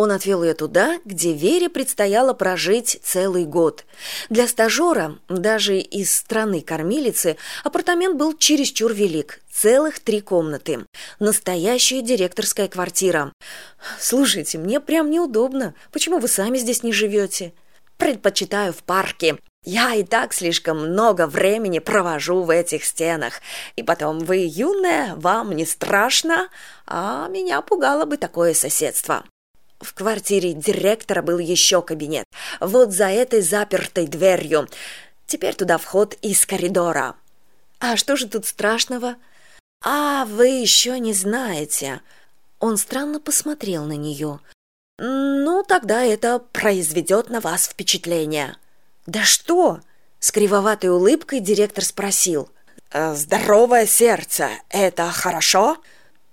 Он отвел ее туда, где Вере предстояло прожить целый год. Для стажера, даже из страны кормилицы, апартамент был чересчур велик. Целых три комнаты. Настоящая директорская квартира. «Слушайте, мне прям неудобно. Почему вы сами здесь не живете?» «Предпочитаю в парке. Я и так слишком много времени провожу в этих стенах. И потом, вы юная, вам не страшно, а меня пугало бы такое соседство». В квартире директора был еще кабинет, вот за этой запертой дверью. Теперь туда вход из коридора. А что же тут страшного? А, вы еще не знаете. Он странно посмотрел на нее. Ну, тогда это произведет на вас впечатление. Да что? С кривоватой улыбкой директор спросил. «Э, «Здоровое сердце — это хорошо?»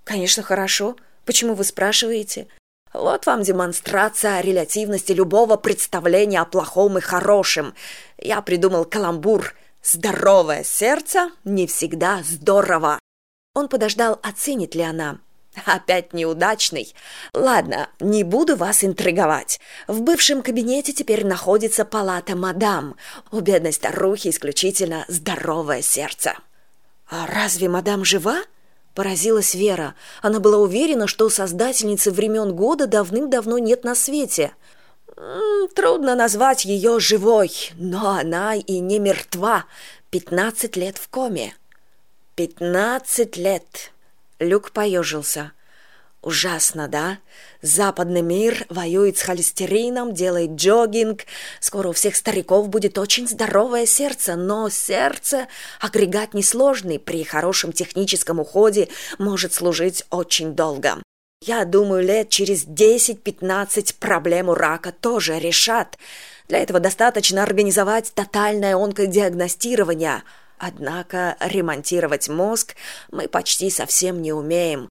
«Конечно, хорошо. Почему вы спрашиваете?» Вот вам демонстрация релятивности любого представления о плохом и хорошем. Я придумал каламбур «Здоровое сердце не всегда здорово». Он подождал, оценит ли она. Опять неудачный. Ладно, не буду вас интриговать. В бывшем кабинете теперь находится палата мадам. У бедной старухи исключительно здоровое сердце. А разве мадам жива? Поразилась вера. Она была уверена что создательницы времен года давным давно нет на свете. Трудно назвать ее живой но она и не мертва. Пятнадцать лет в коме. Пятнадцать лет. Люк поежился ужасно да? Западный мир воюет с холестерином делает джогинг. Скоро у всех стариков будет очень здоровое сердце но сердце агрегат несложный. При хорошем техническом уходе может служить очень долго. Я думаю лет через десять пятнадцать проблему рака тоже решат. Для этого достаточно организовать тотальное онкодиагностирование. Однако ремонтировать мозг мы почти совсем не умеем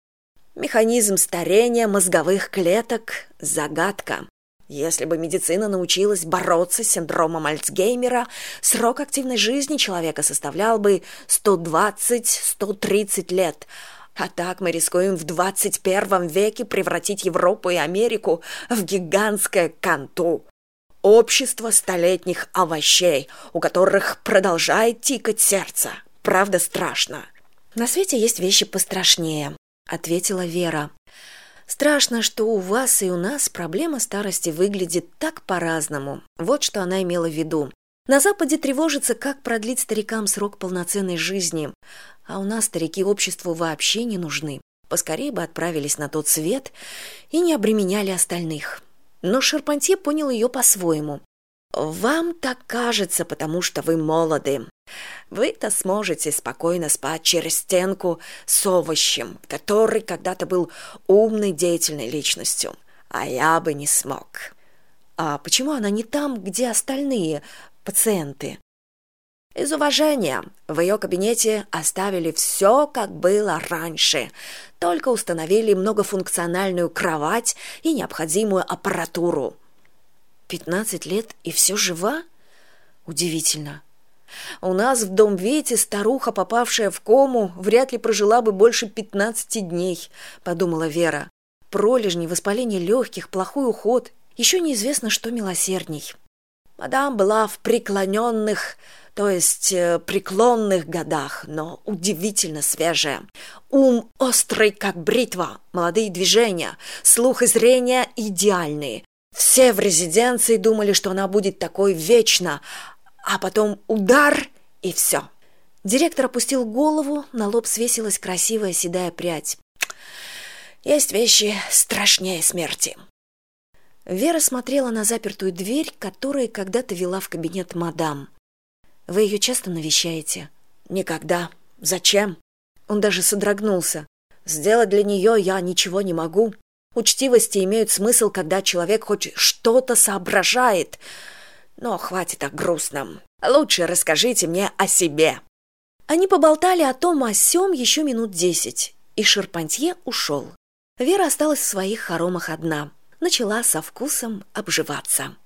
Механизм старения мозговых клеток – загадка. Если бы медицина научилась бороться с синдромом Альцгеймера, срок активной жизни человека составлял бы 120-130 лет. А так мы рискуем в 21 веке превратить Европу и Америку в гигантское канту. Общество столетних овощей, у которых продолжает тикать сердце. Правда страшно. На свете есть вещи пострашнее ответила вера. Страшно что у вас и у нас проблема старости выглядит так по разному вот что она имела в виду. На западе тревожится как продлить старикам срок полноценной жизни. А у нас старики обществу вообще не нужны. Поскорее бы отправились на тот свет и не обременяли остальных но шарпантье понял ее по своему вам так кажется потому что вы молоды вы то сможете спокойно спать через стенку с овощем который когда то был умной деятельной личностью а я бы не смог. А почему она не там где остальные пациенты? Из уважения. В ее кабинете оставили все как было раньше. Только установили многофункциональную кровать и необходимую аппаратуру. Пятнадцать лет и все жива? Удивительно у нас в дом вете старуха попавшая в кому вряд ли прожила бы больше пятнадцати дней подумала вера. Пролежни воспаление легких плохой уход еще неизвестно что милосердней. Мадам была в преклоненных то есть э, преклонных годах но удивительно свежая. Ум острый как бритва молодые движения слух и зрение идеальные. Все в резиденции думали что она будет такой вечно а потом удар и все директор опустил голову на лоб свесилась красивая седая прядь. Есть вещи страшнее смерти. Вера смотрела на запертую дверь которая когда то вела в кабинет мадам. Вы ее часто навещаете? Никогда. Зачем? Он даже содрогнулся. Сделать для нее я ничего не могу. Учтивости имеют смысл когда человек хоть что то соображает но хватит о грустном. Лучше расскажите мне о себе. Они поболтали о том о сём еще минут десять и шарпантье ушел вера осталась в своих хоромах одна начала со вкусом обживаться